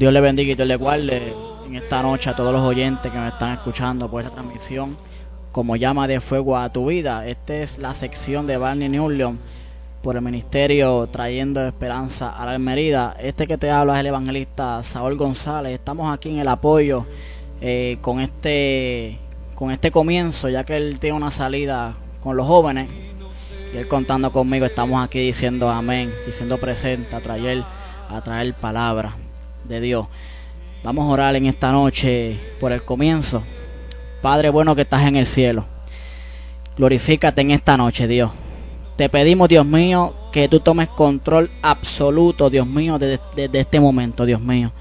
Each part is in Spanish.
Dios le bendiga y Dios le guarde en esta noche a todos los oyentes que me están escuchando por esta transmisión como llama de fuego a tu vida. Esta es la sección de Barney Newleon por el ministerio trayendo esperanza a la Almerida. Este que te habla es el evangelista Saúl González. Estamos aquí en el apoyo eh, con este con este comienzo, ya que él tiene una salida con los jóvenes y él contando conmigo. Estamos aquí diciendo amén, diciendo presente a traer a traer palabra de Dios. Vamos a orar en esta noche por el comienzo. Padre bueno que estás en el cielo. Glorifícate en esta noche, Dios. Te pedimos, Dios mío, que tú tomes control absoluto, Dios mío, desde, este momento, Dios mío.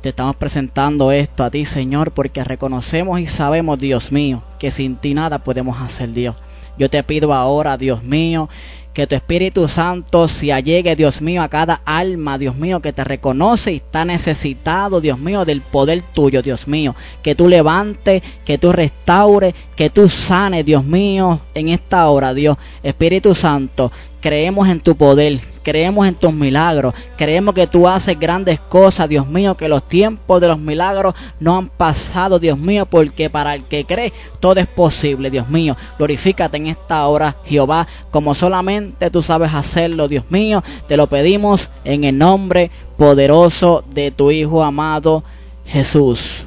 Te estamos presentando esto a ti, Señor, porque reconocemos y sabemos, Dios mío, que sin ti nada podemos hacer, Dios. Yo te pido ahora, Dios mío, que tu Espíritu Santo se allegue, Dios mío, a cada alma, Dios mío, que te reconoce y está necesitado, Dios mío, del poder tuyo, Dios mío. Que tú levantes, que tú restaures, que tú sanes, Dios mío, en esta hora, Dios. Espíritu Santo, creemos en tu poder, creemos en tus milagros, creemos que tú haces grandes cosas, Dios mío, que los tiempos de los milagros no han pasado, Dios mío, porque para el que cree todo es posible, Dios mío. Glorifícate en esta hora, Jehová, como solamente tú sabes hacerlo, Dios mío. Te lo pedimos en el nombre poderoso de tu Hijo amado Jesús.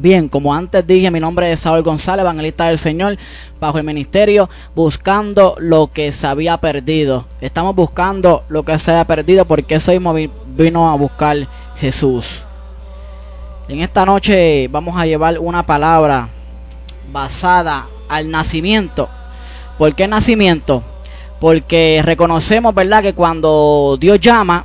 Bien, como antes dije, mi nombre es Saúl González, evangelista del Señor, bajo el ministerio, buscando lo que se había perdido. Estamos buscando lo que se había perdido porque eso vino a buscar Jesús. En esta noche vamos a llevar una palabra basada al nacimiento. ¿Por qué nacimiento? Porque reconocemos, ¿verdad?, que cuando Dios llama,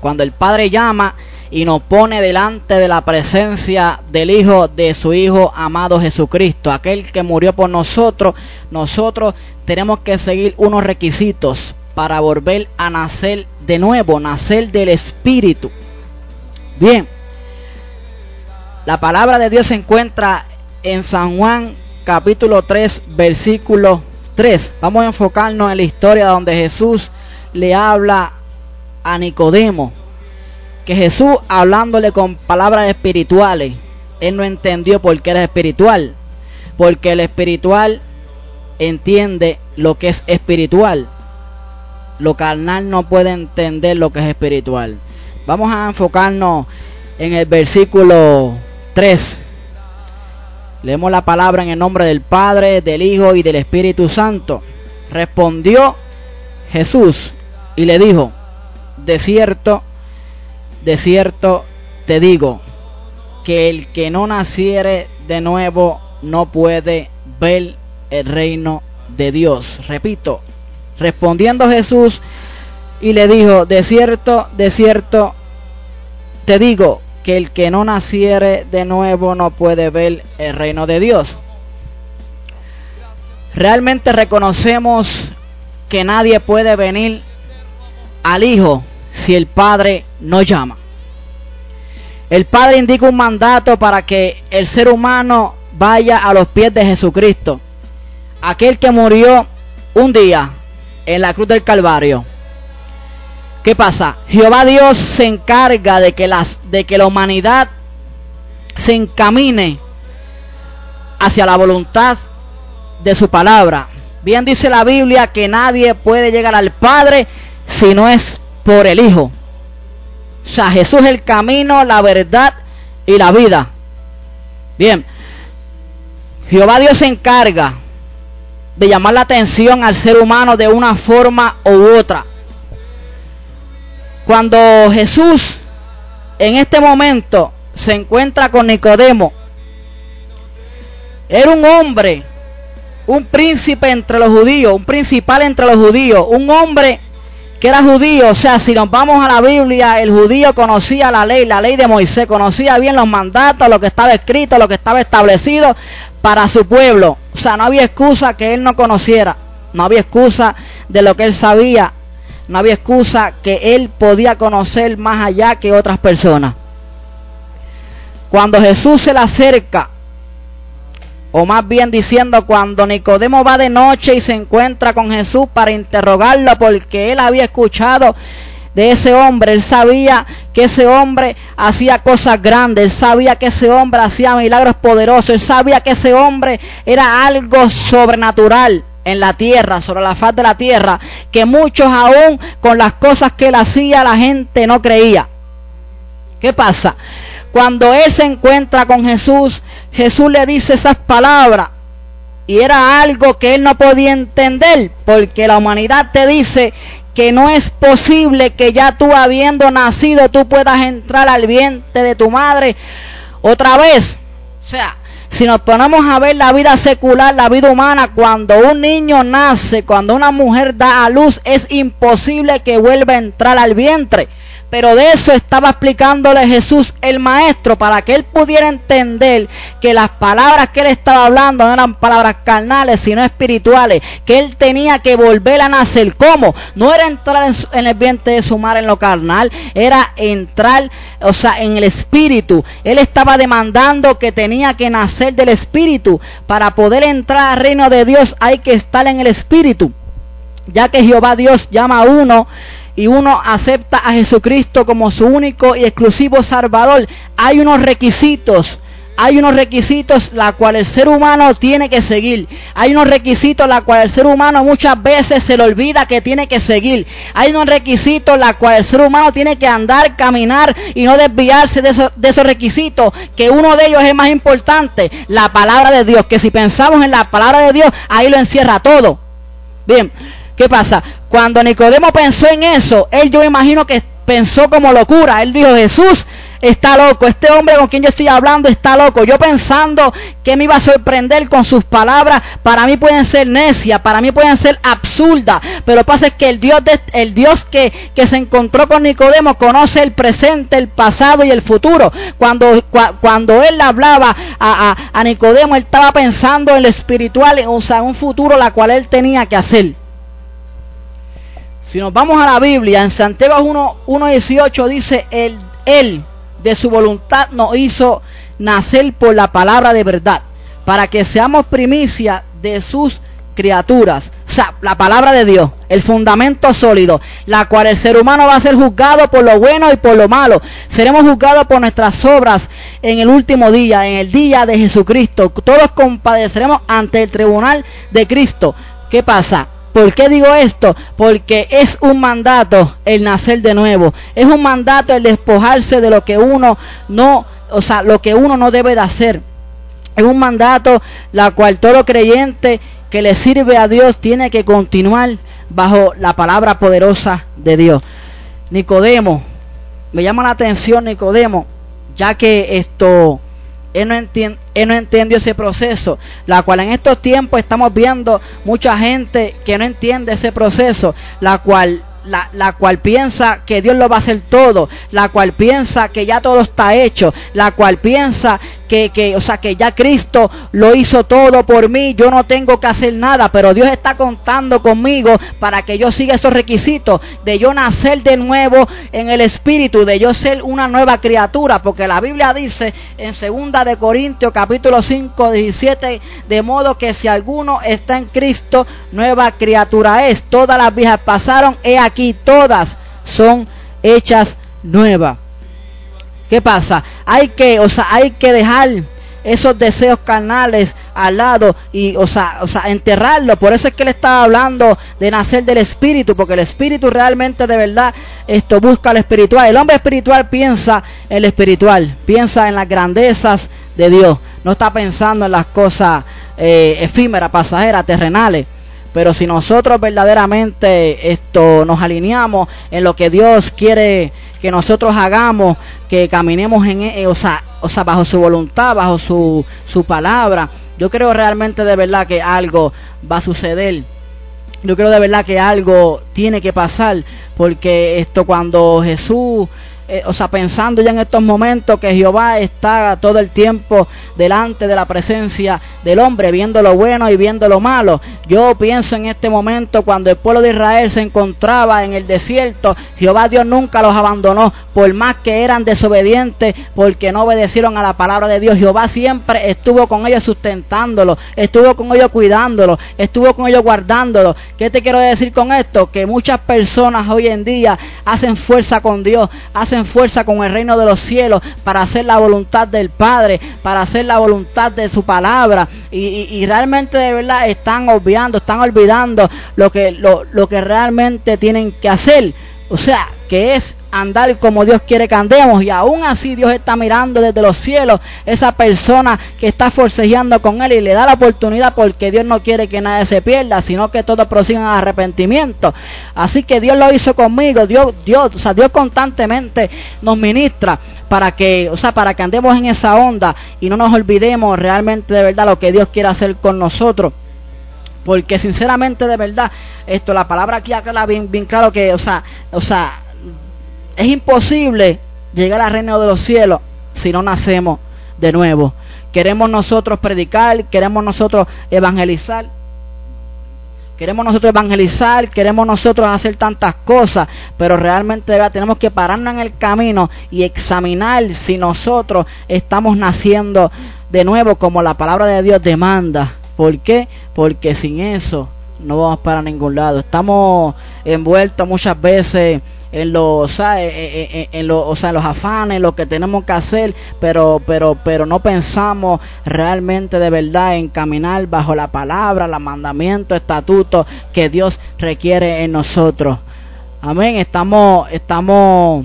cuando el Padre llama, y nos pone delante de la presencia del Hijo de su Hijo amado Jesucristo, aquel que murió por nosotros, nosotros tenemos que seguir unos requisitos para volver a nacer de nuevo, nacer del Espíritu. Bien, la palabra de Dios se encuentra en San Juan capítulo 3, versículo 3. Vamos a enfocarnos en la historia donde Jesús le habla a Nicodemo que Jesús hablándole con palabras espirituales, él no entendió por qué era espiritual, porque el espiritual entiende lo que es espiritual. Lo carnal no puede entender lo que es espiritual. Vamos a enfocarnos en el versículo 3. Leemos la palabra en el nombre del Padre, del Hijo y del Espíritu Santo. Respondió Jesús y le dijo, de cierto, de cierto te digo que el que no naciere de nuevo no puede ver el reino de Dios. Repito, respondiendo Jesús y le dijo, de cierto, de cierto te digo que el que no naciere de nuevo no puede ver el reino de Dios. Realmente reconocemos que nadie puede venir al Hijo si el Padre no llama. El Padre indica un mandato para que el ser humano vaya a los pies de Jesucristo, aquel que murió un día en la cruz del Calvario. ¿Qué pasa? Jehová Dios se encarga de que, las, de que la humanidad se encamine hacia la voluntad de su palabra. Bien dice la Biblia que nadie puede llegar al Padre si no es por el Hijo. O sea, Jesús es el camino, la verdad y la vida. Bien, Jehová Dios se encarga de llamar la atención al ser humano de una forma u otra. Cuando Jesús en este momento se encuentra con Nicodemo, era un hombre, un príncipe entre los judíos, un principal entre los judíos, un hombre que era judío, o sea, si nos vamos a la Biblia, el judío conocía la ley, la ley de Moisés, conocía bien los mandatos, lo que estaba escrito, lo que estaba establecido para su pueblo. O sea, no había excusa que él no conociera, no había excusa de lo que él sabía, no había excusa que él podía conocer más allá que otras personas. Cuando Jesús se le acerca o más bien diciendo cuando Nicodemo va de noche y se encuentra con Jesús para interrogarlo porque él había escuchado de ese hombre. Él sabía que ese hombre hacía cosas grandes. Él sabía que ese hombre hacía milagros poderosos. Él sabía que ese hombre era algo sobrenatural en la tierra, sobre la faz de la tierra, que muchos aún con las cosas que él hacía la gente no creía. ¿Qué pasa? Cuando él se encuentra con Jesús, Jesús le dice esas palabras y era algo que él no podía entender porque la humanidad te dice que no es posible que ya tú habiendo nacido tú puedas entrar al vientre de tu madre otra vez. O sea, si nos ponemos a ver la vida secular, la vida humana, cuando un niño nace, cuando una mujer da a luz, es imposible que vuelva a entrar al vientre. Pero de eso estaba explicándole Jesús el maestro para que él pudiera entender que las palabras que él estaba hablando no eran palabras carnales, sino espirituales, que él tenía que volver a nacer. ¿Cómo? No era entrar en, el vientre de su madre en lo carnal, era entrar, o sea, en el espíritu. Él estaba demandando que tenía que nacer del espíritu. Para poder entrar al reino de Dios hay que estar en el espíritu. Ya que Jehová Dios llama a uno y uno acepta a Jesucristo como su único y exclusivo Salvador, hay unos requisitos hay unos requisitos la cual el ser humano tiene que seguir. Hay unos requisitos la cual el ser humano muchas veces se le olvida que tiene que seguir. Hay unos requisitos la cual el ser humano tiene que andar, caminar y no desviarse de esos, de esos requisitos. Que uno de ellos es más importante, la palabra de Dios. Que si pensamos en la palabra de Dios, ahí lo encierra todo. Bien, ¿qué pasa? Cuando Nicodemo pensó en eso, él yo imagino que pensó como locura. Él dijo, Jesús está loco, este hombre con quien yo estoy hablando está loco. Yo pensando que me iba a sorprender con sus palabras, para mí pueden ser necias, para mí pueden ser absurdas, pero pasa es que el Dios, el Dios que, que se encontró con Nicodemo conoce el presente, el pasado y el futuro. Cuando, cuando él hablaba a, a, a, Nicodemo, él estaba pensando en lo espiritual, o sea, un futuro la cual él tenía que hacer. Si nos vamos a la Biblia, en Santiago 1.18 dice, él, de su voluntad nos hizo nacer por la palabra de verdad, para que seamos primicia de sus criaturas. O sea, la palabra de Dios, el fundamento sólido, la cual el ser humano va a ser juzgado por lo bueno y por lo malo. Seremos juzgados por nuestras obras en el último día, en el día de Jesucristo. Todos compadeceremos ante el tribunal de Cristo. ¿Qué pasa? ¿Por qué digo esto? Porque es un mandato el nacer de nuevo. Es un mandato el despojarse de lo que uno no, o sea, lo que uno no debe de hacer. Es un mandato la cual todo creyente que le sirve a Dios tiene que continuar bajo la palabra poderosa de Dios. Nicodemo, me llama la atención Nicodemo, ya que esto él no, entiende, él no ese proceso, la cual en estos tiempos estamos viendo mucha gente que no entiende ese proceso, la cual la, la, cual piensa que Dios lo va a hacer todo, la cual piensa que ya todo está hecho, la cual piensa que, que, o sea, que ya Cristo lo hizo todo por mí, yo no tengo que hacer nada, pero Dios está contando conmigo para que yo siga esos requisitos de yo nacer de nuevo en el Espíritu, de yo ser una nueva criatura, porque la Biblia dice en segunda de Corintios capítulo 5, 17, de modo que si alguno está en Cristo, nueva criatura es, todas las viejas pasaron, he aquí todas son hechas nuevas. ¿Qué pasa? Hay que, o sea, hay que dejar esos deseos carnales al lado y, o sea, o sea, enterrarlo. Por eso es que él estaba hablando de nacer del espíritu, porque el espíritu realmente de verdad esto busca lo espiritual. El hombre espiritual piensa en lo espiritual, piensa en las grandezas de Dios, no está pensando en las cosas eh, efímeras, pasajeras, terrenales. Pero si nosotros verdaderamente esto nos alineamos en lo que Dios quiere que nosotros hagamos, que caminemos en, e, o sea, o sea, bajo su voluntad, bajo su, su palabra. Yo creo realmente de verdad que algo va a suceder. Yo creo de verdad que algo tiene que pasar, porque esto cuando Jesús eh, o sea, pensando ya en estos momentos que Jehová está todo el tiempo delante de la presencia del hombre, viendo lo bueno y viendo lo malo. Yo pienso en este momento cuando el pueblo de Israel se encontraba en el desierto, Jehová Dios nunca los abandonó, por más que eran desobedientes, porque no obedecieron a la palabra de Dios. Jehová siempre estuvo con ellos sustentándolos, estuvo con ellos cuidándolos, estuvo con ellos guardándolos. ¿Qué te quiero decir con esto? Que muchas personas hoy en día hacen fuerza con Dios, hacen fuerza con el reino de los cielos para hacer la voluntad del Padre, para hacer la voluntad de su palabra. Y, realmente de verdad están obviando, están olvidando lo que, lo, lo que realmente tienen que hacer. O sea, que es andar como Dios quiere que andemos y aún así Dios está mirando desde los cielos esa persona que está forcejeando con él y le da la oportunidad porque Dios no quiere que nadie se pierda sino que todos prosigan al arrepentimiento así que Dios lo hizo conmigo Dios Dios o sea Dios constantemente nos ministra para que o sea para que andemos en esa onda y no nos olvidemos realmente de verdad lo que Dios quiere hacer con nosotros porque sinceramente de verdad esto la palabra aquí aclara bien, bien claro que o sea o sea es imposible llegar al reino de los cielos si no nacemos de nuevo. Queremos nosotros predicar, queremos nosotros evangelizar, queremos nosotros evangelizar, queremos nosotros hacer tantas cosas, pero realmente tenemos que pararnos en el camino y examinar si nosotros estamos naciendo de nuevo como la palabra de Dios demanda. ¿Por qué? Porque sin eso no vamos para ningún lado. Estamos envueltos muchas veces en los, eh, eh, eh, en, o sea, los afanes, lo que tenemos que hacer, pero, pero, pero no pensamos realmente de verdad en caminar bajo la palabra, los mandamientos, estatutos que Dios requiere en nosotros. Amén. Estamos, estamos,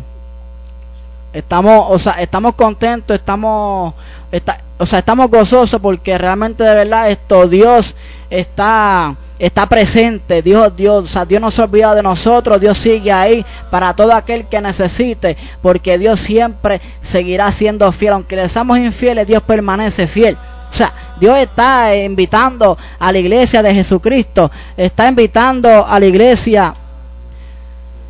estamos, o sea, estamos contentos, estamos, está, o sea, estamos gozosos porque realmente de verdad esto Dios está está presente. Dios, Dios, o sea, Dios no se olvida de nosotros, Dios sigue ahí para todo aquel que necesite, porque Dios siempre seguirá siendo fiel. Aunque le seamos infieles, Dios permanece fiel. O sea, Dios está invitando a la iglesia de Jesucristo, está invitando a la iglesia,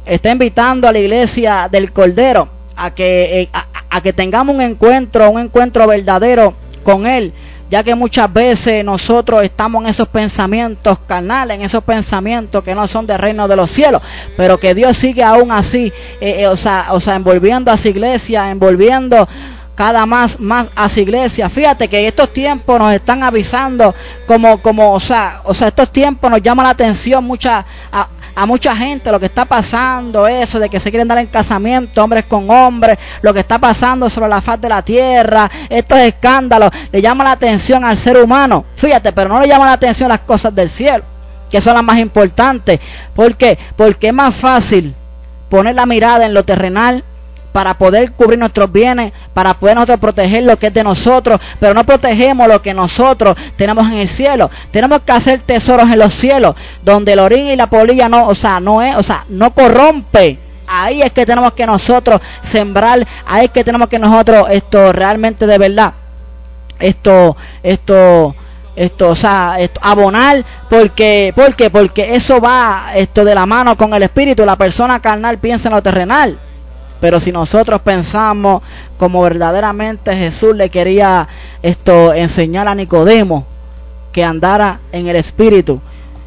está invitando a la iglesia del Cordero a que, eh, a que tengamos un encuentro, un encuentro verdadero con Él ya que muchas veces nosotros estamos en esos pensamientos carnales, en esos pensamientos que no son del reino de los cielos, pero que Dios sigue aún así, eh, eh, o, sea, o sea, envolviendo a su iglesia, envolviendo cada más más a su iglesia. Fíjate que estos tiempos nos están avisando como como o sea, o sea, estos tiempos nos llaman la atención mucha a mucha gente lo que está pasando, eso de que se quieren dar en casamiento hombres con hombres, lo que está pasando sobre la faz de la tierra, estos escándalos, le llama la atención al ser humano. Fíjate, pero no le llama la atención las cosas del cielo, que son las más importantes. ¿Por qué? Porque es más fácil poner la mirada en lo terrenal para poder cubrir nuestros bienes, para poder nosotros proteger lo que es de nosotros, pero no protegemos lo que nosotros tenemos en el cielo. Tenemos que hacer tesoros en los cielos, donde el orín y la polilla no, o sea, no es, o sea, no corrompe. Ahí es que tenemos que nosotros sembrar, ahí es que tenemos que nosotros esto realmente de verdad esto esto esto, o sea, esto, abonar, porque, porque, porque eso va esto de la mano con el espíritu, la persona carnal piensa en lo terrenal. Pero si nosotros pensamos como verdaderamente Jesús le quería esto enseñar a Nicodemo que andara en el espíritu,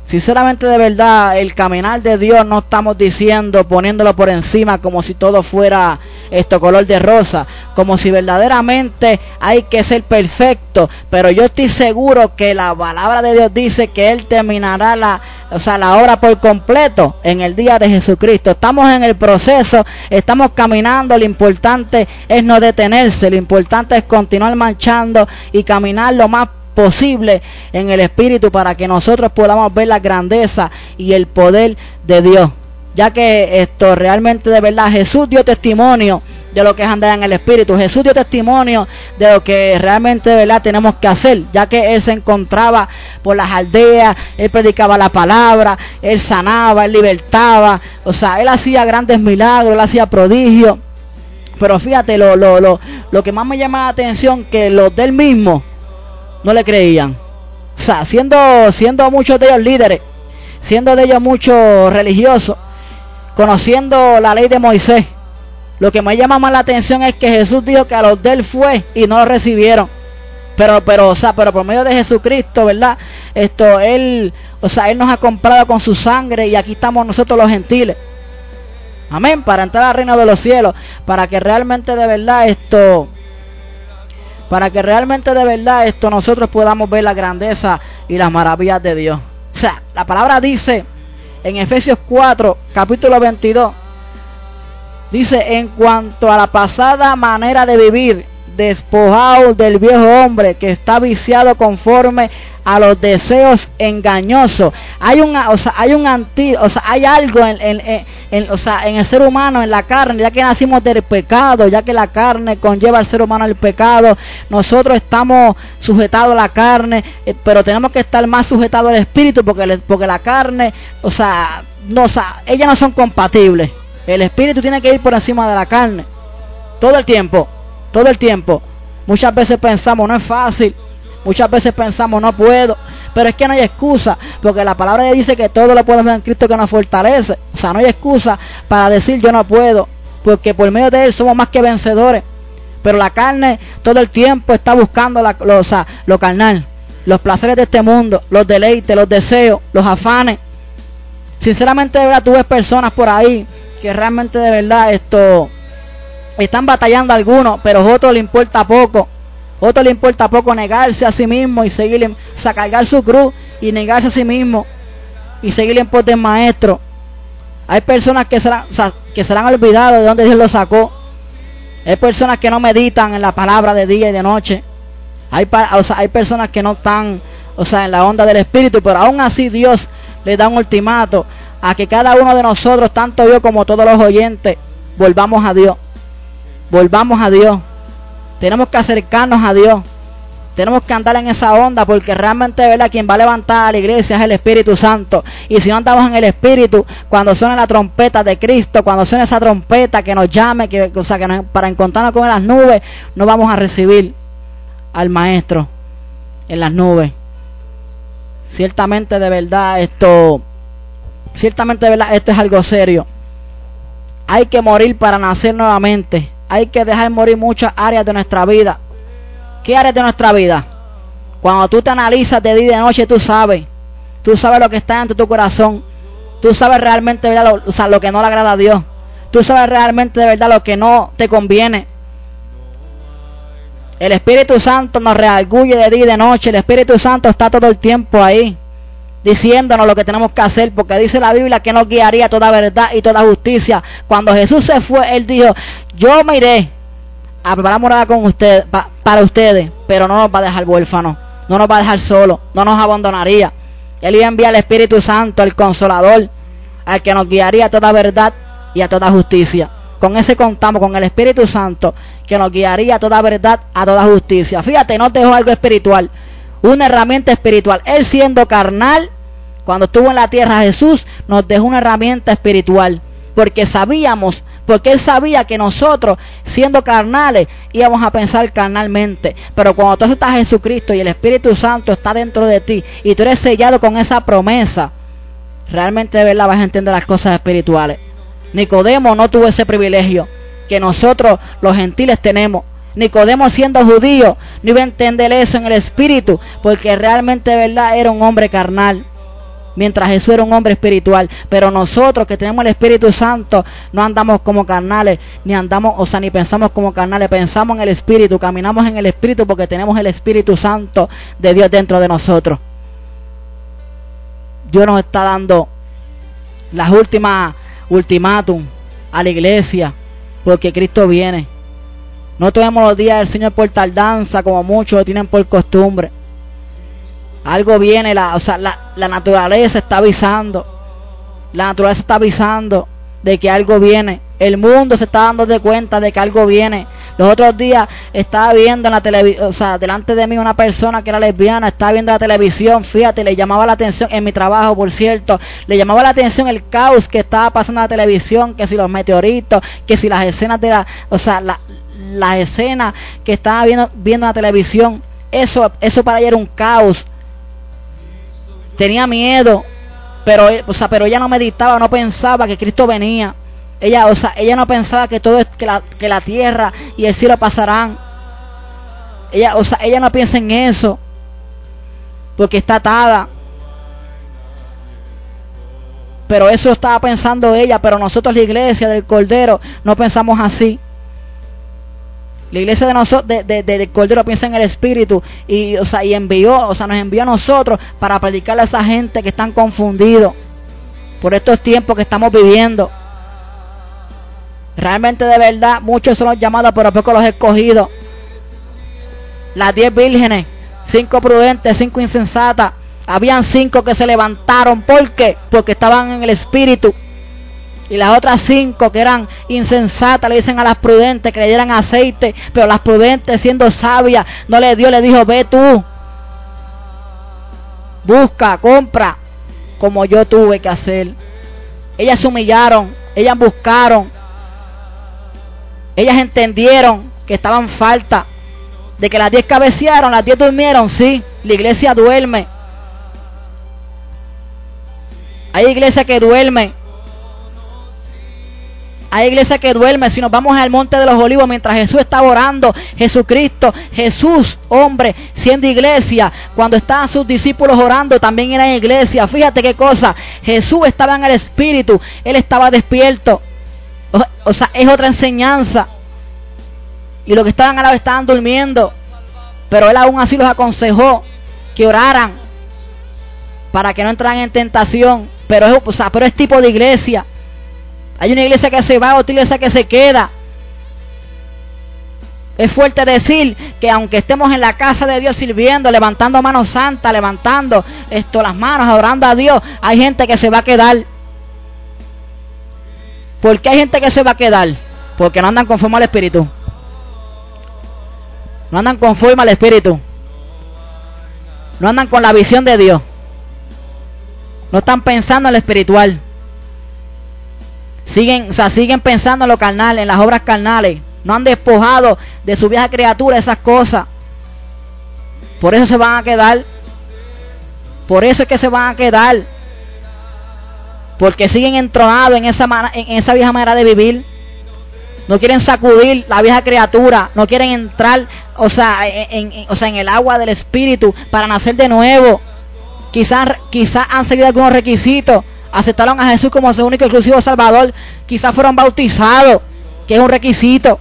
Sinceramente de verdad, el caminar de Dios no estamos diciendo, poniéndolo por encima como si todo fuera esto color de rosa, como si verdaderamente hay que ser perfecto, pero yo estoy seguro que la palabra de Dios dice que Él terminará la, o sea, la obra por completo en el día de Jesucristo. Estamos en el proceso, estamos caminando, lo importante es no detenerse, lo importante es continuar marchando y caminar lo más posible en el Espíritu para que nosotros podamos ver la grandeza y el poder de Dios. Ya que esto realmente de verdad Jesús dio testimonio de lo que es andar en el Espíritu. Jesús dio testimonio de lo que realmente verdad tenemos que hacer, ya que Él se encontraba por las aldeas, Él predicaba la palabra, Él sanaba, Él libertaba, o sea, Él hacía grandes milagros, Él hacía prodigios. Pero fíjate, lo, lo, lo, lo que más me llama la atención, que los del mismo, no le creían. O sea, siendo, siendo muchos de ellos líderes, siendo de ellos muchos religiosos, conociendo la ley de Moisés, lo que me llama más la atención es que Jesús dijo que a los de él fue y no lo recibieron. Pero, pero, o sea, pero por medio de Jesucristo, ¿verdad? Esto, él, o sea, él nos ha comprado con su sangre y aquí estamos nosotros los gentiles. Amén, para entrar al reino de los cielos, para que realmente de verdad esto, para que realmente de verdad esto nosotros podamos ver la grandeza y las maravillas de Dios. O sea, la palabra dice en Efesios 4, capítulo 22, Dice, en cuanto a la pasada manera de vivir, despojado del viejo hombre que está viciado conforme a los deseos engañosos. Hay un, o sea, hay un anti, o sea, hay algo en, en, en, o sea, en el ser humano, en la carne, ya que nacimos del pecado, ya que la carne conlleva al ser humano el pecado, nosotros estamos sujetados a la carne, eh, pero tenemos que estar más sujetados al espíritu porque, porque la carne, o sea, no, o sea, ellas no son compatibles. El espíritu tiene que ir por encima de la carne. Todo el tiempo todo el tiempo. Muchas veces pensamos, no es fácil. Muchas veces pensamos, no puedo. Pero es que no hay excusa, porque la palabra de dice que todo lo podemos en Cristo que nos fortalece. O sea, no hay excusa para decir yo no puedo, porque por medio de Él somos más que vencedores. Pero la carne todo el tiempo está buscando la, lo, lo carnal, los placeres de este mundo, los deleites, los deseos, los afanes. Sinceramente, de verdad, tú ves personas por ahí que realmente de verdad esto están batallando algunos, pero a otros le importa poco. A otros le importa poco negarse a sí mismo y seguir, o cargar su cruz y negarse a sí mismo y seguir en pos maestro. Hay personas que se, o sea, que se han olvidado de dónde Dios lo sacó. Hay personas que no meditan en la palabra de día y de noche. Hay, o sea, hay personas que no están o sea, en la onda del Espíritu, pero aún así Dios le da un ultimato a que cada uno de nosotros, tanto yo como todos los oyentes, volvamos a Dios volvamos a Dios. Tenemos que acercarnos a Dios. Tenemos que andar en esa onda porque realmente ¿verdad? quien va a levantar a la iglesia es el Espíritu Santo. Y si no andamos en el Espíritu, cuando suene la trompeta de Cristo, cuando suene esa trompeta que nos llame, que, o sea, que para encontrarnos con las nubes, no vamos a recibir al Maestro en las nubes. Ciertamente de verdad esto, ciertamente verdad esto es algo serio. Hay que morir para nacer nuevamente hay que dejar morir muchas áreas de nuestra vida. ¿Qué áreas de nuestra vida? Cuando tú te analizas de día y de noche, tú sabes. Tú sabes lo que está dentro de tu corazón. Tú sabes realmente ¿verdad? Lo, o sea, lo que no le agrada a Dios. Tú sabes realmente de verdad lo que no te conviene. El Espíritu Santo nos reargulle de día y de noche. El Espíritu Santo está todo el tiempo ahí diciéndonos lo que tenemos que hacer, porque dice la Biblia que nos guiaría toda verdad y toda justicia. Cuando Jesús se fue, Él dijo, yo me iré a preparar morada con usted, para ustedes, pero no nos va a dejar huérfanos, no nos va a dejar solos, no nos abandonaría. Él iba a enviar al Espíritu Santo, el Consolador, al que nos guiaría a toda verdad y a toda justicia. Con ese contamos, con el Espíritu Santo, que nos guiaría a toda verdad, a toda justicia. Fíjate, no te dejo algo espiritual, una herramienta espiritual. Él siendo carnal, cuando estuvo en la tierra Jesús, nos dejó una herramienta espiritual, porque sabíamos porque él sabía que nosotros, siendo carnales, íbamos a pensar carnalmente. Pero cuando tú estás a Jesucristo y el Espíritu Santo está dentro de ti y tú eres sellado con esa promesa, realmente de verdad vas a entender las cosas espirituales. Nicodemo no tuvo ese privilegio que nosotros los gentiles tenemos. Nicodemo siendo judío no iba a entender eso en el espíritu porque realmente verdad era un hombre carnal mientras Jesús era un hombre espiritual. Pero nosotros que tenemos el Espíritu Santo no andamos como carnales, ni andamos, o sea, ni pensamos como carnales, pensamos en el Espíritu, caminamos en el Espíritu porque tenemos el Espíritu Santo de Dios dentro de nosotros. Dios nos está dando las últimas ultimátum a la iglesia porque Cristo viene. No tomemos los días del Señor por tardanza como muchos lo tienen por costumbre. Algo viene, la, o sea, la, la naturaleza está avisando, la naturaleza está avisando de que algo viene, el mundo se está dando de cuenta de que algo viene. Los otros días estaba viendo en la televisión, o sea, delante de mí una persona que era lesbiana, estaba viendo la televisión, fíjate, le llamaba la atención, en mi trabajo, por cierto, le llamaba la atención el caos que estaba pasando en la televisión, que si los meteoritos, que si las escenas de la, o sea, la, las escenas que estaba viendo, viendo en la televisión, eso, eso para ella era un caos tenía miedo, pero, o sea, pero ella no meditaba, no pensaba que Cristo venía. Ella, o sea, ella no pensaba que todo que la, que la tierra y el cielo pasarán. Ella, o sea, ella no piensa en eso, porque está atada. Pero eso estaba pensando ella, pero nosotros la iglesia del Cordero no pensamos así. La iglesia de nosotros, de, de, Cordero piensa en el Espíritu y, o sea, y envió, o sea, nos envió a nosotros para predicarle a esa gente que están confundidos por estos tiempos que estamos viviendo. Realmente de verdad, muchos son los llamados, pero pocos los escogidos. Las diez vírgenes, cinco prudentes, cinco insensatas. Habían cinco que se levantaron. ¿Por qué? Porque estaban en el espíritu. Y las otras cinco que eran insensatas le dicen a las prudentes que le dieran aceite, pero las prudentes siendo sabias no le dio, le dijo, ve tú, busca, compra, como yo tuve que hacer. Ellas se humillaron, ellas buscaron, ellas entendieron que estaban falta, de que las diez cabecearon, las diez durmieron, sí, la iglesia duerme. Hay iglesia que duerme, hay iglesia que duerme. Si nos vamos al monte de los olivos mientras Jesús estaba orando, Jesucristo, Jesús, hombre, siendo iglesia, cuando estaban sus discípulos orando, también era en iglesia. Fíjate qué cosa. Jesús estaba en el espíritu, él estaba despierto. O, sea, es otra enseñanza. Y los que estaban al lado estaban durmiendo. Pero él aún así los aconsejó que oraran para que no entraran en tentación. Pero es, o sea, pero es tipo de iglesia. Hay una iglesia que se va, otra iglesia que se queda. Es fuerte decir que aunque estemos en la casa de Dios sirviendo, levantando manos santas, levantando esto, las manos, adorando a Dios, hay gente que se va a quedar. ¿Por qué hay gente que se va a quedar? Porque no andan conforme al Espíritu. No andan conforme al Espíritu. No andan con la visión de Dios. No están pensando en lo espiritual. Siguen, o sea, siguen pensando en lo carnal, en las obras carnales. No han despojado de su vieja criatura esas cosas. Por eso se van a quedar. Por eso es que se van a quedar. Porque siguen entronados en esa, en esa vieja manera de vivir. No quieren sacudir la vieja criatura. No quieren entrar, o sea, en, o sea, en el agua del Espíritu para nacer de nuevo. Quizás quizás han seguido algunos requisitos aceptaron a Jesús como su único exclusivo Salvador, quizás fueron bautizados, que es un requisito,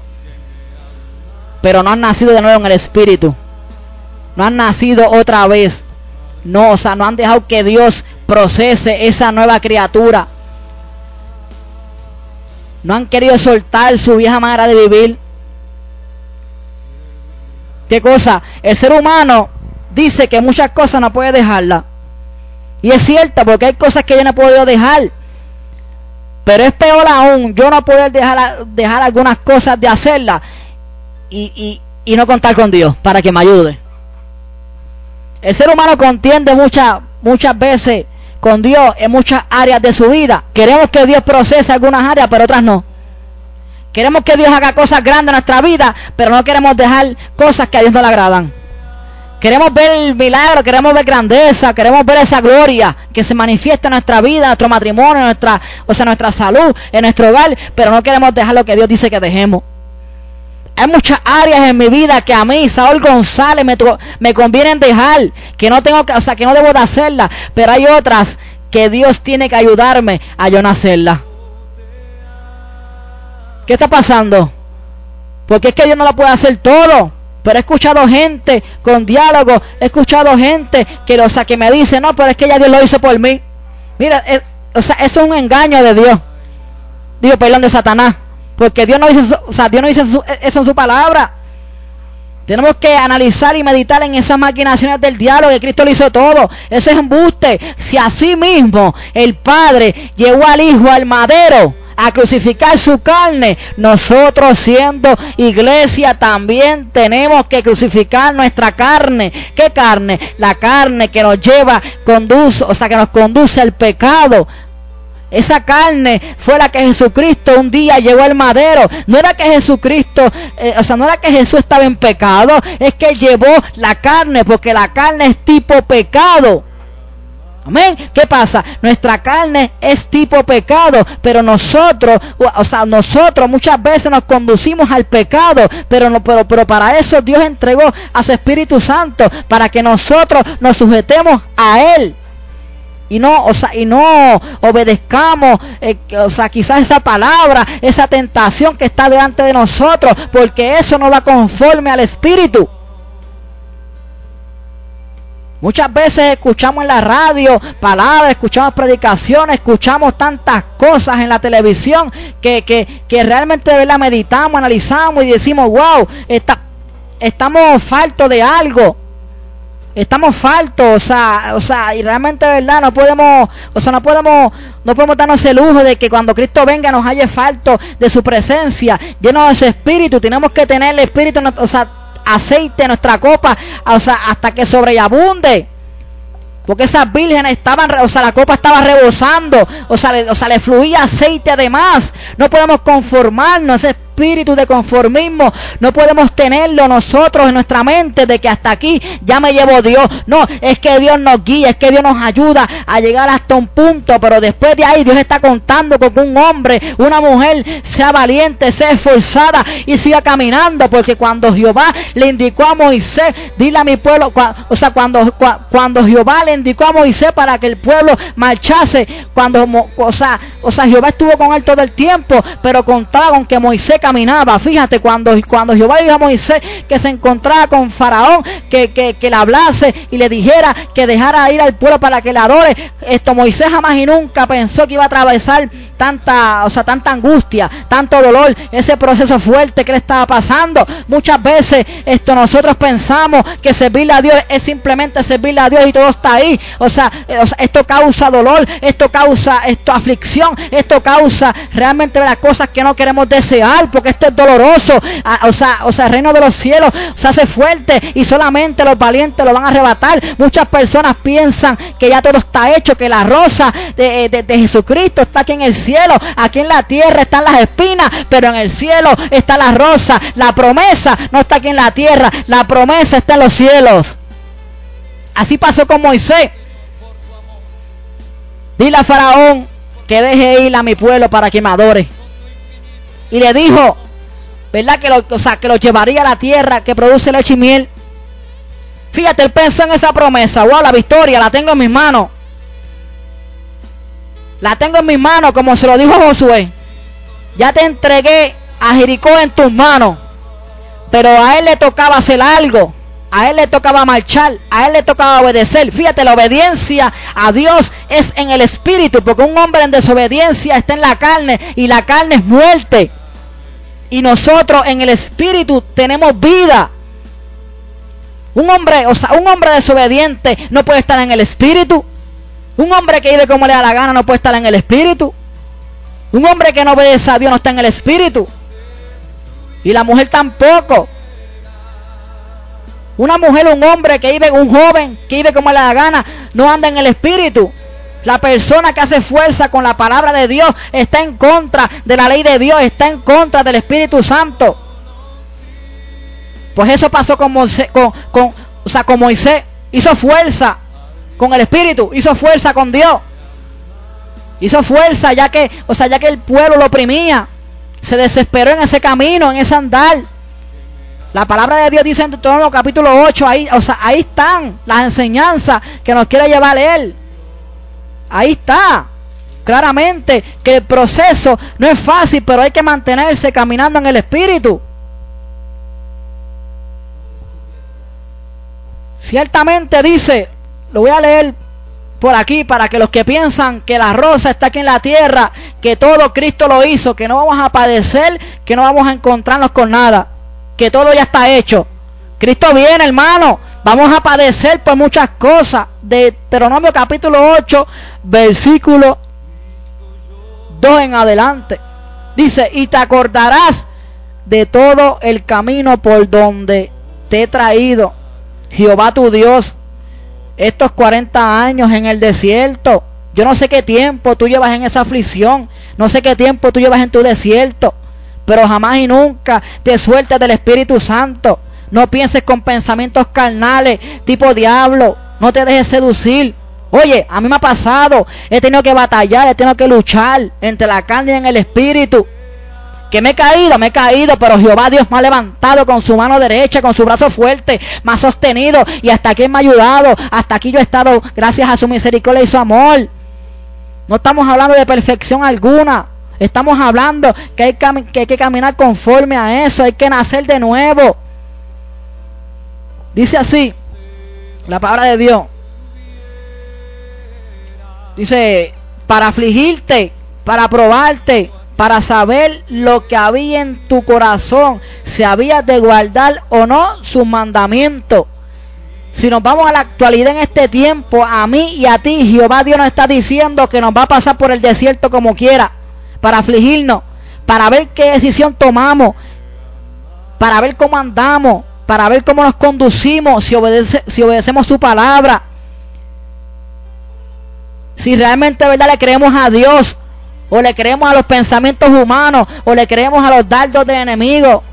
pero no han nacido de nuevo en el Espíritu, no han nacido otra vez, no, o sea, no han dejado que Dios procese esa nueva criatura, no han querido soltar su vieja manera de vivir. ¿Qué cosa? El ser humano dice que muchas cosas no puede dejarlas. Y es cierto, porque hay cosas que yo no he podido dejar. Pero es peor aún, yo no poder dejar, dejar algunas cosas de hacerlas y, y, no contar con Dios para que me ayude. El ser humano contiende muchas, muchas veces con Dios en muchas áreas de su vida. Queremos que Dios procese algunas áreas, pero otras no. Queremos que Dios haga cosas grandes en nuestra vida, pero no queremos dejar cosas que a Dios no le agradan. Queremos ver el milagro, queremos ver grandeza, queremos ver esa gloria que se manifiesta en nuestra vida, en nuestro matrimonio, en nuestra, o sea, nuestra salud, en nuestro hogar, pero no queremos dejar lo que Dios dice que dejemos. Hay muchas áreas en mi vida que a mí, Saúl González, me, me convienen dejar, que no tengo que, o sea, que no debo de hacerlas, pero hay otras que Dios tiene que ayudarme a yo no hacerlas. ¿Qué está pasando? Porque es que Dios no lo puede hacer todo. Pero he escuchado gente con diálogo, he escuchado gente que, o sea, que me dice, no, pero es que ya Dios lo hizo por mí. Mira, eh, o sea, eso es un engaño de Dios. Digo, perdón de Satanás. Porque Dios no dice, o sea, Dios no dice eso en su palabra. Tenemos que analizar y meditar en esas maquinaciones del diálogo que Cristo lo hizo todo. Ese es embuste. Si así mismo el Padre llevó al Hijo al madero, a crucificar su carne, nosotros siendo iglesia también tenemos que crucificar nuestra carne. ¿Qué carne? La carne que nos lleva, conduce, o sea, que nos conduce al pecado. Esa carne fue la que Jesucristo un día llevó al madero. No era que Jesucristo, eh, o sea, no era que Jesús estaba en pecado, es que él llevó la carne, porque la carne es tipo pecado. Amén. ¿Qué pasa? Nuestra carne es tipo pecado, pero nosotros, o sea, nosotros muchas veces nos conducimos al pecado, pero no, pero, pero para eso Dios entregó a su Espíritu Santo para que nosotros nos sujetemos a él y no, o sea, y no obedezcamos, eh, o sea, quizás esa palabra, esa tentación que está delante de nosotros, porque eso no va conforme al Espíritu. Muchas veces escuchamos en la radio palabras, escuchamos predicaciones, escuchamos tantas cosas en la televisión que, que, que realmente la meditamos, analizamos y decimos, wow, está, estamos faltos de algo. Estamos faltos, o sea, o sea, y realmente verdad no podemos, o sea, no podemos, no podemos darnos el lujo de que cuando Cristo venga nos haya falto de su presencia, lleno de su espíritu, tenemos que tener el espíritu, o sea, aceite nuestra copa, o sea, hasta que sobreabunde. Porque esas vírgenes estaban, o sea, la copa estaba rebosando, o sea, le, o sea, le fluía aceite además. No podemos conformarnos, espíritu de conformismo no podemos tenerlo nosotros en nuestra mente de que hasta aquí ya me llevo Dios. No, es que Dios nos guía, es que Dios nos ayuda a llegar hasta un punto, pero después de ahí Dios está contando con un hombre, una mujer sea valiente, sea esforzada y siga caminando, porque cuando Jehová le indicó a Moisés, dile a mi pueblo, o sea, cuando, cuando Jehová le indicó a Moisés para que el pueblo marchase, cuando, o sea, o sea, Jehová estuvo con él todo el tiempo, pero contaba con que Moisés caminaba. Fíjate, cuando, cuando Jehová dijo a Moisés que se encontraba con Faraón, que, que, que le hablase y le dijera que dejara ir al pueblo para que le adore, esto Moisés jamás y nunca pensó que iba a atravesar tanta, o sea, tanta angustia, tanto dolor, ese proceso fuerte que le estaba pasando. Muchas veces esto nosotros pensamos que servirle a Dios es simplemente servirle a Dios y todo está ahí. O sea, eh, esto causa dolor, esto causa esto aflicción, esto causa realmente las cosas que no queremos desear, porque esto es doloroso. Ah, o sea, o sea, el reino de los cielos se hace fuerte y solamente los valientes lo van a arrebatar. Muchas personas piensan que ya todo está hecho, que la rosa de, de, de Jesucristo está aquí en el cielo, aquí en la tierra están las espinas, pero en el cielo está la rosa. La promesa no está aquí en la tierra, la promesa está en los cielos. Así pasó con Moisés. Dile a Faraón que deje ir a mi pueblo para que me adore. Y le dijo, ¿verdad? Que lo, o sea, que lo llevaría a la tierra que produce leche y miel. Fíjate, él pensó en esa promesa. Wow, la victoria la tengo en mis manos. La tengo en mis manos, como se lo dijo Josué. Ya te entregué a Jericó en tus manos. Pero a él le tocaba hacer algo. A él le tocaba marchar, a él le tocaba obedecer. Fíjate, la obediencia a Dios es en el espíritu, porque un hombre en desobediencia está en la carne y la carne es muerte. Y nosotros en el espíritu tenemos vida. Un hombre, o sea, un hombre desobediente no puede estar en el espíritu. Un hombre que vive como le da la gana no puede estar en el espíritu. Un hombre que no obedece a Dios no está en el espíritu. Y la mujer tampoco. Una mujer, un hombre que vive, un joven que vive como le da la gana, no anda en el espíritu. La persona que hace fuerza con la palabra de Dios está en contra de la ley de Dios, está en contra del Espíritu Santo. Pues eso pasó con Moisés, con, o sea, Moisés. Hizo fuerza con el Espíritu, hizo fuerza con Dios. Hizo fuerza ya que, o sea, ya que el pueblo lo oprimía. Se desesperó en ese camino, en ese andar. La palabra de Dios dice en Deuteronomio capítulo 8, ahí, o sea, ahí están las enseñanzas que nos quiere llevar Él. Ahí está. Claramente que el proceso no es fácil, pero hay que mantenerse caminando en el Espíritu. Ciertamente dice, lo voy a leer por aquí para que los que piensan que la rosa está aquí en la tierra, que todo Cristo lo hizo, que no vamos a padecer, que no vamos a encontrarnos con nada, que todo ya está hecho. Cristo viene, hermano. Vamos a padecer por muchas cosas. Deuteronomio capítulo 8, versículo 2 en adelante. Dice, y te acordarás de todo el camino por donde te he traído, Jehová tu Dios, estos 40 años en el desierto. Yo no sé qué tiempo tú llevas en esa aflicción, no sé qué tiempo tú llevas en tu desierto, pero jamás y nunca te sueltes del Espíritu Santo. No pienses con pensamientos carnales, tipo diablo, no te dejes seducir. Oye, a mí me ha pasado, he tenido que batallar, he tenido que luchar entre la carne y en el espíritu. Que me he caído, me he caído, pero Jehová Dios me ha levantado con su mano derecha, con su brazo fuerte, me ha sostenido y hasta aquí me ha ayudado. Hasta aquí yo he estado gracias a su misericordia y su amor. No estamos hablando de perfección alguna. Estamos hablando que hay que, hay que caminar conforme a eso, hay que nacer de nuevo. Dice así, La palabra de Dios dice, para afligirte, para probarte, para saber lo que había en tu corazón, si habías de guardar o no sus mandamientos. Si nos vamos a la actualidad en este tiempo, a mí y a ti, Jehová Dios nos está diciendo que nos va a pasar por el desierto como quiera, para afligirnos, para ver qué decisión tomamos, para ver cómo andamos, para ver cómo nos conducimos, si, si obedecemos su palabra, si realmente verdad le creemos a Dios, o le creemos a los pensamientos humanos, o le creemos a los dardos del enemigo,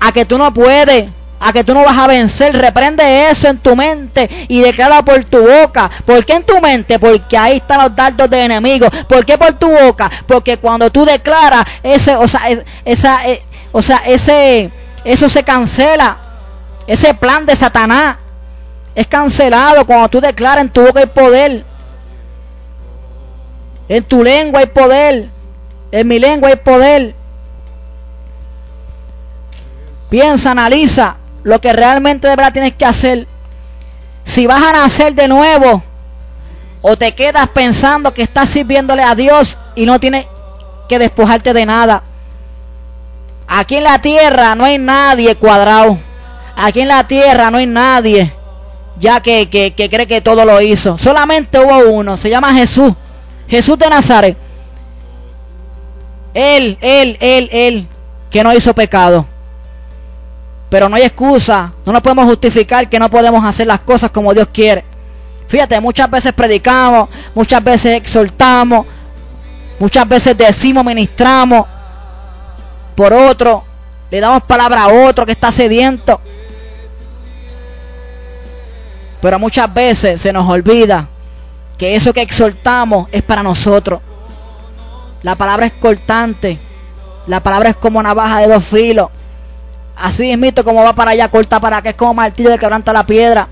a que tú no puedes, a que tú no vas a vencer. Reprende eso en tu mente y declara por tu boca. ¿Por qué en tu mente? Porque ahí están los dardos del enemigo. ¿Por qué por tu boca? Porque cuando tú declaras ese, o sea, esa, eh, o sea, ese, eso se cancela. Ese plan de Satanás es cancelado cuando tú declaras en tu boca el poder. En tu lengua hay poder. En mi lengua hay poder. Piensa, analiza lo que realmente de verdad tienes que hacer. Si vas a nacer de nuevo o te quedas pensando que estás sirviéndole a Dios y no tienes que despojarte de nada. Aquí en la tierra no hay nadie cuadrado. Aquí en la tierra no hay nadie ya que, que, que cree que todo lo hizo. Solamente hubo uno, se llama Jesús. Jesús de Nazaret. Él, él, él, él, que no hizo pecado. Pero no hay excusa, no nos podemos justificar que no podemos hacer las cosas como Dios quiere. Fíjate, muchas veces predicamos, muchas veces exhortamos, muchas veces decimos, ministramos por otro, le damos palabra a otro que está sediento. Pero muchas veces se nos olvida que eso que exhortamos es para nosotros. La palabra es cortante, la palabra es como navaja de dos filos. Así es como va para allá, corta para acá, es como martillo de quebranta la piedra.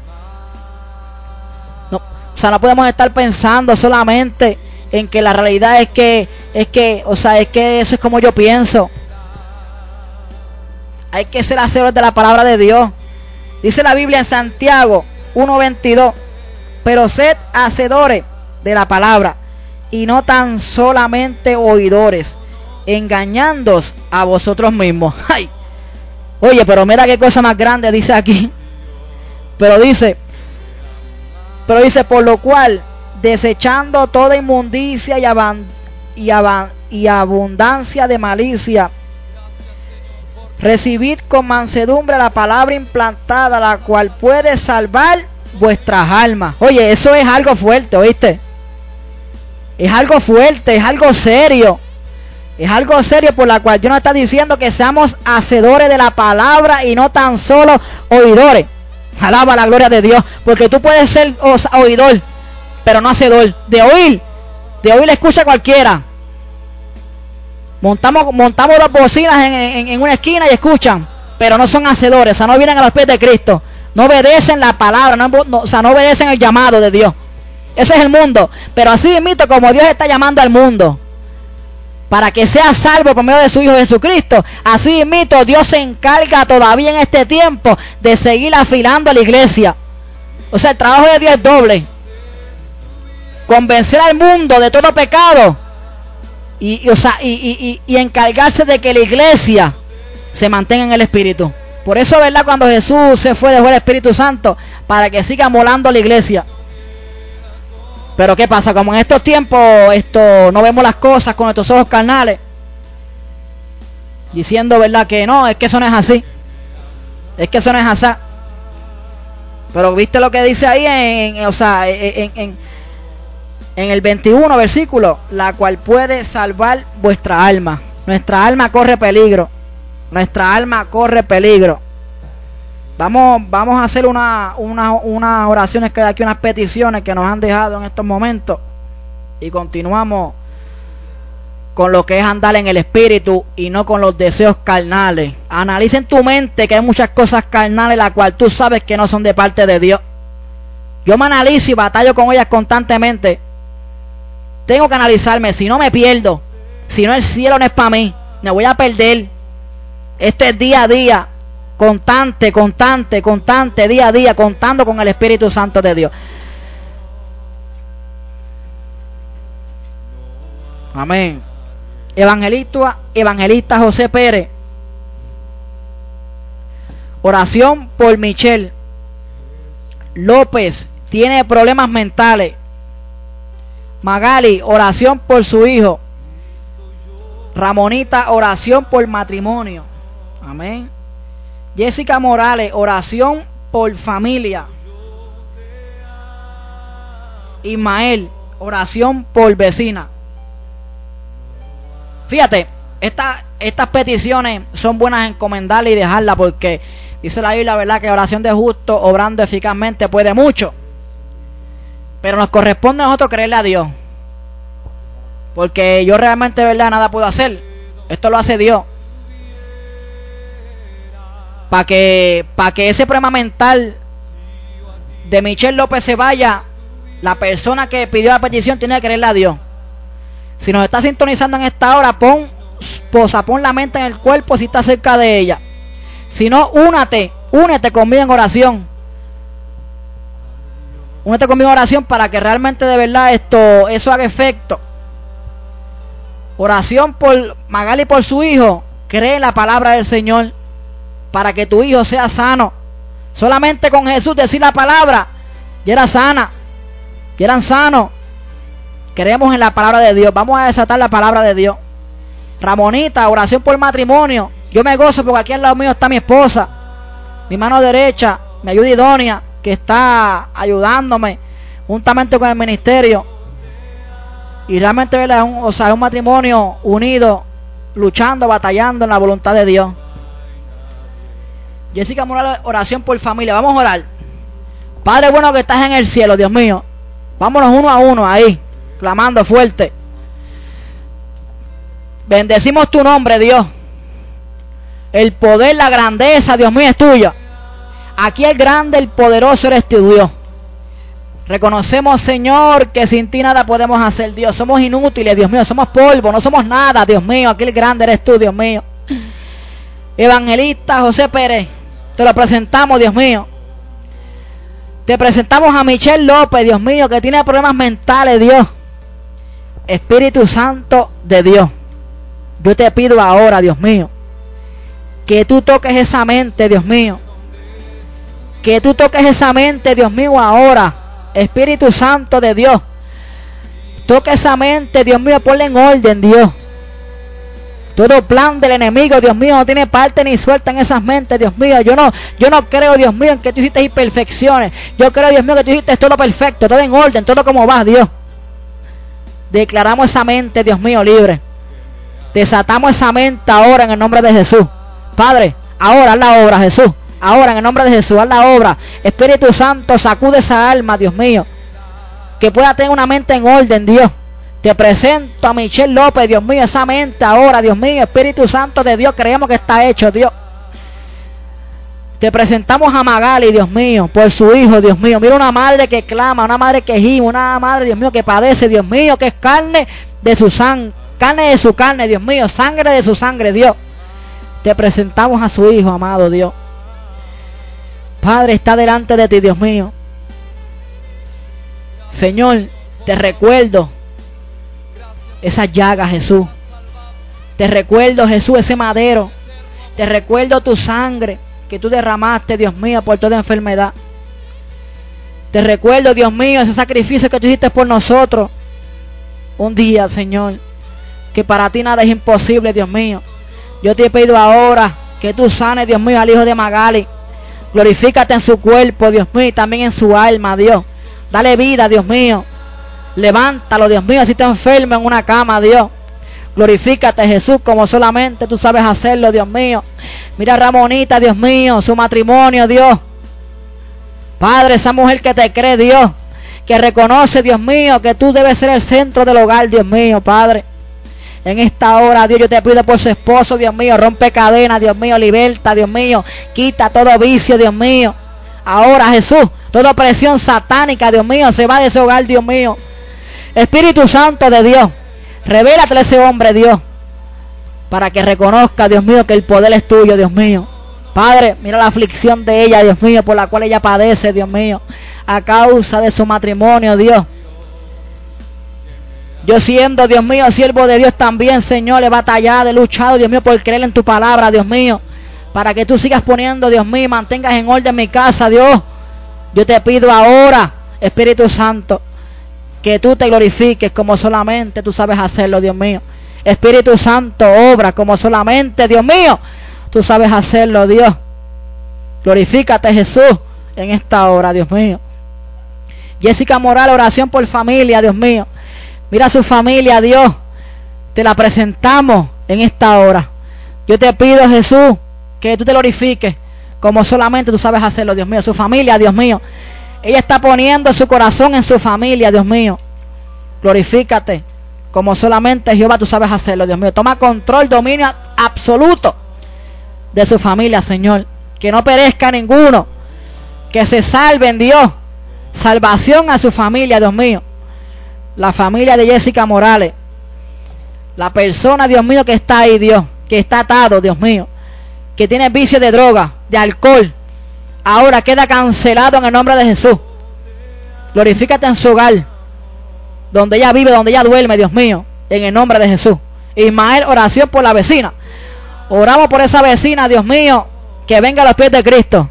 No, o sea, no podemos estar pensando solamente en que la realidad es que, es que, o sea, es que eso es como yo pienso. Hay que ser hacedores de la palabra de Dios. Dice la Biblia en Santiago 1.22, pero sed hacedores de la palabra y no tan solamente oidores, engañándos a vosotros mismos. ¡Ay! Oye, pero mira qué cosa más grande dice aquí. Pero dice, pero dice, por lo cual, desechando toda inmundicia y, y, y abundancia de malicia, recibid con mansedumbre la palabra implantada, la cual puede salvar vuestras almas. Oye, eso es algo fuerte, ¿oíste? Es algo fuerte, es algo serio. Es algo serio por la cual Dios nos está diciendo que seamos hacedores de la palabra y no tan solo oidores. Alaba la gloria de Dios. Porque tú puedes ser oidor, pero no hacedor. De oír, de oír escucha cualquiera. Montamos, montamos las bocinas en, una esquina y escuchan, pero no son hacedores, o sea, no vienen a los pies de Cristo. No obedecen la palabra, no, o sea, no obedecen el llamado de Dios. Ese es el mundo. Pero así mito como Dios está llamando al mundo para que sea salvo por medio de su Hijo Jesucristo. Así mito, Dios se encarga todavía en este tiempo de seguir afilando a la iglesia. O sea, el trabajo de Dios es doble. Convencer al mundo de todo pecado y, o sea, y, y, encargarse de que la iglesia se mantenga en el Espíritu. Por eso, ¿verdad? Cuando Jesús se fue, dejó el Espíritu Santo para que siga molando la iglesia. Pero ¿qué pasa? Como en estos tiempos esto no vemos las cosas con nuestros ojos carnales, diciendo, ¿verdad? Que no, es que eso no es así. Es que eso no es así. Pero viste lo que dice ahí en, o sea, en, en, en el 21 versículo, la cual puede salvar vuestra alma. Nuestra alma corre peligro. Nuestra alma corre peligro. Vamos, vamos a hacer una, una, unas oraciones que hay aquí, unas peticiones que nos han dejado en estos momentos. Y continuamos con lo que es andar en el espíritu y no con los deseos carnales. Analiza en tu mente que hay muchas cosas carnales las cuales tú sabes que no son de parte de Dios. Yo me analizo y batallo con ellas constantemente. Tengo que analizarme, si no me pierdo, si no el cielo no es para mí, me voy a perder. Este es día a día constante, constante, constante, día a día, contando con el Espíritu Santo de Dios. Amén. Evangelista, evangelista José Pérez. Oración por Michelle. López tiene problemas mentales. Magali, oración por su hijo. Ramonita, oración por matrimonio. Amén. Jessica Morales, oración por familia. Ismael, oración por vecina. Fíjate, estas peticiones son buenas encomendarlas y dejarlas porque dice la Biblia, ¿verdad? Que oración de justo, obrando eficazmente, puede mucho. Pero nos corresponde a nosotros creerle a Dios. Porque yo realmente, ¿verdad? Nada puedo hacer. Esto lo hace Dios. Para que, para que ese problema mental de Michelle López se vaya, la persona que pidió la petición tiene que creerle a Dios. Si nos está sintonizando en esta hora, pon, posa, pon la mente en el cuerpo si está cerca de ella. Si no, únate, únete conmigo en oración. Únete conmigo en oración para que realmente de verdad esto, eso haga efecto. Oración por Magali por su hijo. Cree en la palabra del Señor para que tu hijo sea sano. Solamente con Jesús decir la palabra, y era sana, y eran sanos. Creemos en la palabra de Dios. Vamos a desatar la palabra de Dios. Ramonita, oración por matrimonio. Yo me gozo porque aquí al lado mío está mi esposa, mi mano derecha, mi ayuda idónea, que está ayudándome juntamente con el ministerio. Y realmente es un, o sea, un matrimonio unido, luchando, batallando en la voluntad de Dios. Jessica Morales, oración por familia. Vamos a orar. Padre bueno que estás en el cielo, Dios mío. Vámonos uno a uno ahí clamando fuerte. Bendecimos tu nombre, Dios. El poder, la grandeza, Dios mío, es tuya. Aquí el grande, el poderoso eres tu Dios. Reconocemos, Señor, que sin ti nada podemos hacer, Dios. Somos inútiles, Dios mío. Somos polvo, no somos nada, Dios mío. Aquí el grande eres tú, Dios mío. Evangelista José Pérez, te lo presentamos, Dios mío. Te presentamos a Michelle López, Dios mío, que tiene problemas mentales, Dios. Espíritu Santo de Dios, yo te pido ahora, Dios mío, que tú toques esa mente, Dios mío. Que tú toques esa mente, Dios mío, ahora. Espíritu Santo de Dios. Toque esa mente, Dios mío, ponle en orden, Dios. Todo plan del enemigo, Dios mío, no tiene parte ni suelta en esas mentes, Dios mío. Yo no, yo no creo, Dios mío, en que tú hiciste imperfecciones. Yo creo, Dios mío, que tú hiciste todo perfecto, todo en orden, todo como va, Dios. Declaramos esa mente, Dios mío, libre. Desatamos esa mente ahora en el nombre de Jesús. Padre, ahora haz la obra, Jesús. Ahora en el nombre de Jesús, haz la obra. Espíritu Santo, sacude esa alma, Dios mío. Que pueda tener una mente en orden, Dios. Te presento a Michelle López, Dios mío, esa mente ahora, Dios mío, Espíritu Santo de Dios, creemos que está hecho, Dios. Te presentamos a Magali, Dios mío, por su hijo, Dios mío. Mira una madre que clama, una madre que gime, una madre, Dios mío, que padece, Dios mío, que es carne de su sangre, carne de su carne, Dios mío, sangre de su sangre, Dios. Te presentamos a su hijo, amado Dios. Padre, está delante de ti, Dios mío. Señor, te recuerdo esas llagas, Jesús. Te recuerdo, Jesús, ese madero. Te recuerdo tu sangre que tú derramaste, Dios mío, por toda enfermedad. Te recuerdo, Dios mío, ese sacrificio que tú hiciste por nosotros. Un día, Señor, que para ti nada es imposible, Dios mío. Yo te he pedido ahora que tú sanes, Dios mío, al hijo de Magali. Glorifícate en su cuerpo, Dios mío, y también en su alma, Dios. Dale vida, Dios mío. Levántalo, Dios mío, si está enfermo en una cama, Dios. Glorifícate, Jesús, como solamente tú sabes hacerlo, Dios mío. Mira a Ramonita, Dios mío, su matrimonio, Dios. Padre, esa mujer que te cree, Dios, que reconoce, Dios mío, que tú debes ser el centro del hogar, Dios mío, Padre. En esta hora, Dios, yo te pido por su esposo, Dios mío, rompe cadenas, Dios mío, liberta, Dios mío, quita todo vicio, Dios mío. Ahora, Jesús, toda presión satánica, Dios mío, se va de ese hogar, Dios mío. Espíritu Santo de Dios, revélate a ese hombre, Dios para que reconozca, Dios mío, que el poder es tuyo, Dios mío. Padre, mira la aflicción de ella, Dios mío, por la cual ella padece, Dios mío, a causa de su matrimonio, Dios. Yo siendo, Dios mío, siervo de Dios también, Señor, he batallado, he luchado, Dios mío, por creer en tu palabra, Dios mío, para que tú sigas poniendo, Dios mío, mantengas en orden mi casa, Dios. Yo te pido ahora, Espíritu Santo, que tú te glorifiques como solamente tú sabes hacerlo, Dios mío. Espíritu Santo, obra como solamente, Dios mío, tú sabes hacerlo, Dios. Glorifícate, Jesús, en esta hora, Dios mío. Jessica Moral, oración por familia, Dios mío. Mira su familia, Dios. Te la presentamos en esta hora. Yo te pido, Jesús, que tú te glorifiques como solamente tú sabes hacerlo, Dios mío. Su familia, Dios mío. Ella está poniendo su corazón en su familia, Dios mío. Glorifícate como solamente Jehová tú sabes hacerlo, Dios mío. Toma control, dominio absoluto de su familia, Señor. Que no perezca ninguno. Que se salven, Dios. Salvación a su familia, Dios mío la familia de Jessica Morales, la persona, Dios mío, que está ahí, Dios, que está atado, Dios mío, que tiene vicio de droga, de alcohol, ahora queda cancelado en el nombre de Jesús. Glorifícate en su hogar, donde ella vive, donde ella duerme, Dios mío, en el nombre de Jesús. Ismael, oración por la vecina. Oramos por esa vecina, Dios mío, que venga a los pies de Cristo.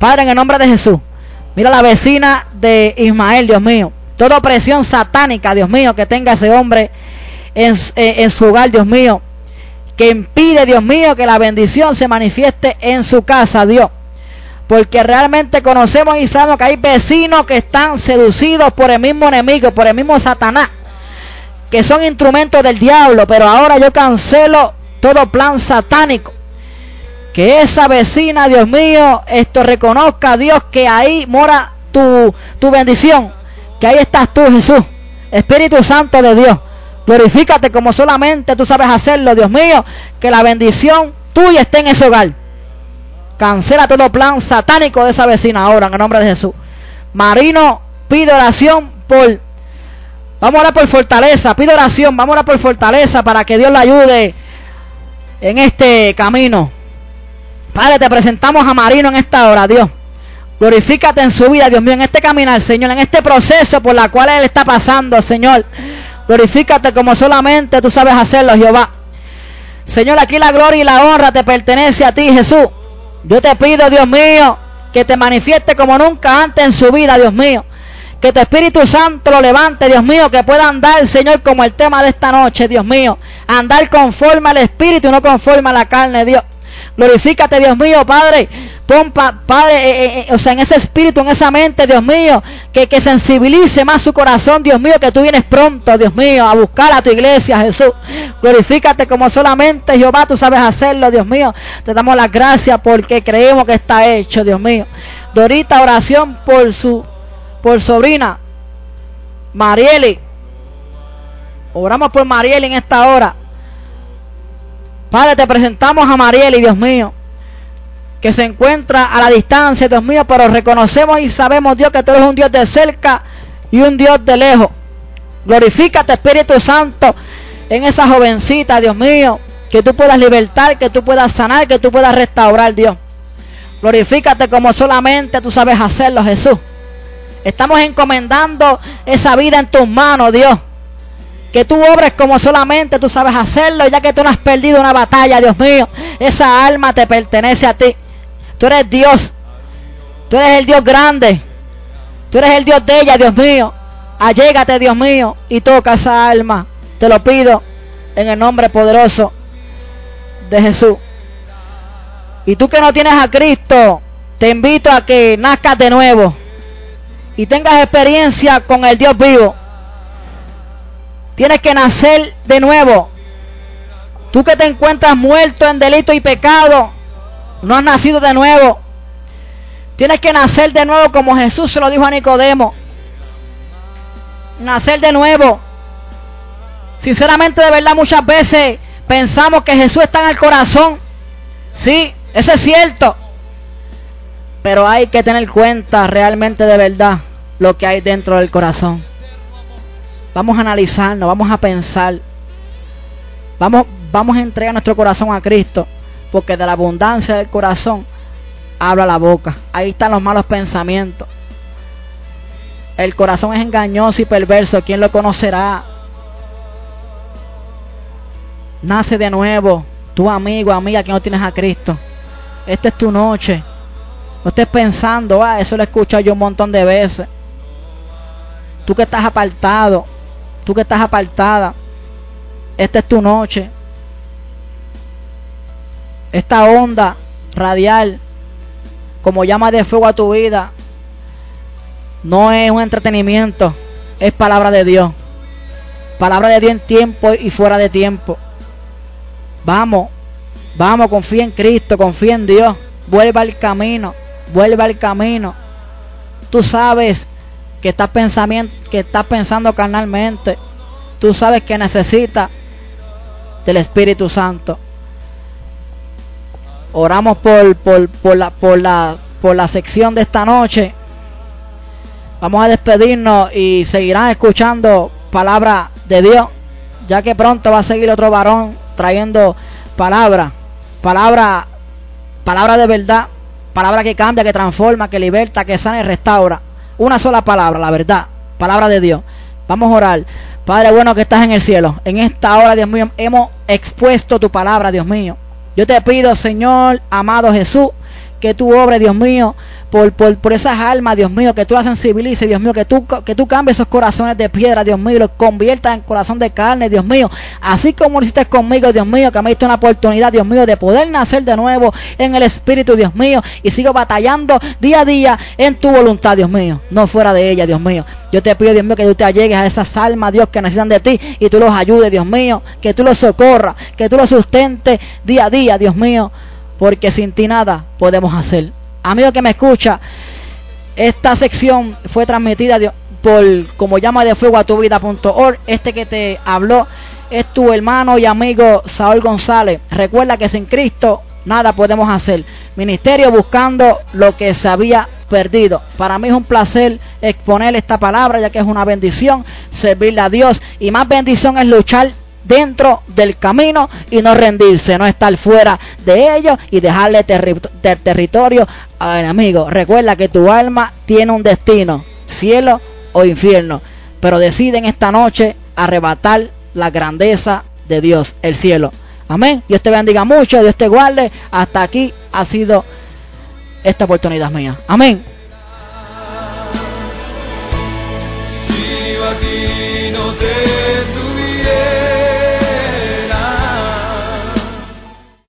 Padre, en el nombre de Jesús. Mira la vecina de Ismael, Dios mío. Toda opresión satánica, Dios mío, que tenga ese hombre en, en, su hogar, Dios mío. Que impide, Dios mío, que la bendición se manifieste en su casa, Dios. Porque realmente conocemos y sabemos que hay vecinos que están seducidos por el mismo enemigo, por el mismo Satanás. Que son instrumentos del diablo. Pero ahora yo cancelo todo plan satánico. Que esa vecina, Dios mío, esto reconozca, Dios, que ahí mora tu, tu bendición que ahí estás tú, Jesús, Espíritu Santo de Dios. Glorifícate como solamente tú sabes hacerlo, Dios mío, que la bendición tuya esté en ese hogar. Cancela todo plan satánico de esa vecina ahora, en el nombre de Jesús. Marino, pide oración por... Vamos a orar por fortaleza, pide oración, vamos a orar por fortaleza para que Dios le ayude en este camino. Padre, te presentamos a Marino en esta hora, Dios. Glorifícate en su vida, Dios mío, en este caminar, Señor, en este proceso por la cual Él está pasando, Señor. Glorifícate como solamente tú sabes hacerlo, Jehová. Señor, aquí la gloria y la honra te pertenece a ti, Jesús. Yo te pido, Dios mío, que te manifieste como nunca antes en su vida, Dios mío. Que tu Espíritu Santo lo levante, Dios mío, que pueda andar, Señor, como el tema de esta noche, Dios mío. Andar conforme al Espíritu y no conforme a la carne, Dios. Glorifícate, Dios mío, Padre. Pon, Padre, eh, eh, eh, o sea, en ese espíritu, en esa mente, Dios mío, que, que sensibilice más su corazón, Dios mío, que tú vienes pronto, Dios mío, a buscar a tu iglesia, Jesús. Glorifícate como solamente Jehová, tú sabes hacerlo, Dios mío. Te damos las gracias porque creemos que está hecho, Dios mío. Dorita, oración por su, por sobrina, Marieli. Oramos por Marieli en esta hora. Padre, te presentamos a Marieli, Dios mío, que se encuentra a la distancia, Dios mío, pero reconocemos y sabemos, Dios, que tú eres un Dios de cerca y un Dios de lejos. Glorifícate, Espíritu Santo, en esa jovencita, Dios mío, que tú puedas libertar, que tú puedas sanar, que tú puedas restaurar, Dios. Glorifícate como solamente tú sabes hacerlo, Jesús. Estamos encomendando esa vida en tus manos, Dios que tú obres como solamente tú sabes hacerlo, ya que tú no has perdido una batalla, Dios mío. Esa alma te pertenece a ti. Tú eres Dios. Tú eres el Dios grande. Tú eres el Dios de ella, Dios mío. Allégate, Dios mío, y toca esa alma. Te lo pido en el nombre poderoso de Jesús. Y tú que no tienes a Cristo, te invito a que nazcas de nuevo y tengas experiencia con el Dios vivo. Tienes que nacer de nuevo. Tú que te encuentras muerto en delito y pecado, no has nacido de nuevo. Tienes que nacer de nuevo como Jesús se lo dijo a Nicodemo. Nacer de nuevo. Sinceramente, de verdad, muchas veces pensamos que Jesús está en el corazón. Sí, eso es cierto. Pero hay que tener cuenta realmente de verdad lo que hay dentro del corazón. Vamos a analizarnos, vamos a pensar. Vamos, vamos a entregar nuestro corazón a Cristo porque de la abundancia del corazón habla la boca. Ahí están los malos pensamientos. El corazón es engañoso y perverso. ¿Quién lo conocerá? Nace de nuevo. Tu amigo, amiga que no tienes a Cristo. Esta es tu noche. No estés pensando, ah, eso lo he escuchado yo un montón de veces. Tú que estás apartado, tú que estás apartada, esta es tu noche. Esta onda radial, como llama de fuego a tu vida, no es un entretenimiento, es palabra de Dios. Palabra de Dios en tiempo y fuera de tiempo. Vamos, vamos, confía en Cristo, confía en Dios. Vuelva al camino, vuelva al camino. Tú sabes que estás, pensamiento, que estás pensando carnalmente. Tú sabes que necesitas del Espíritu Santo. Oramos por, por, por, la, por, la, por la sección de esta noche. Vamos a despedirnos y seguirán escuchando palabra de Dios, ya que pronto va a seguir otro varón trayendo palabra, palabra, palabra de verdad, palabra que cambia, que transforma, que liberta, que sana y restaura. Una sola palabra, la verdad, palabra de Dios. Vamos a orar. Padre bueno que estás en el cielo, en esta hora, Dios mío, hemos expuesto tu palabra, Dios mío. Yo te pido, Señor, amado Jesús, que tu obra, Dios mío, por, por, por, esas almas, Dios mío, que tú las sensibilices, Dios mío, que tú, que tú cambies esos corazones de piedra, Dios mío, y los conviertas en corazón de carne, Dios mío, así como lo hiciste conmigo, Dios mío, que me diste una oportunidad, Dios mío, de poder nacer de nuevo en el Espíritu, Dios mío, y sigo batallando día a día en tu voluntad, Dios mío, no fuera de ella, Dios mío. Yo te pido, Dios mío, que tú te allegues a esas almas, Dios, que necesitan de ti y tú los ayudes, Dios mío, que tú los socorras, que tú los sustentes día a día, Dios mío, porque sin ti nada podemos hacer. Amigo que me escucha, esta sección fue transmitida por como llama de fuego a tu. Este que te habló es tu hermano y amigo Saúl González. Recuerda que sin Cristo nada podemos hacer. Ministerio buscando lo que se había perdido. Para mí es un placer exponer esta palabra ya que es una bendición servirle a Dios y más bendición es luchar dentro del camino y no rendirse, no estar fuera de ellos y dejarle territorio al enemigo. Recuerda que tu alma tiene un destino, cielo o infierno, pero deciden esta noche arrebatar la grandeza de Dios, el cielo. Amén. Dios te bendiga mucho, Dios te guarde. Hasta aquí ha sido esta oportunidad mía. Amén.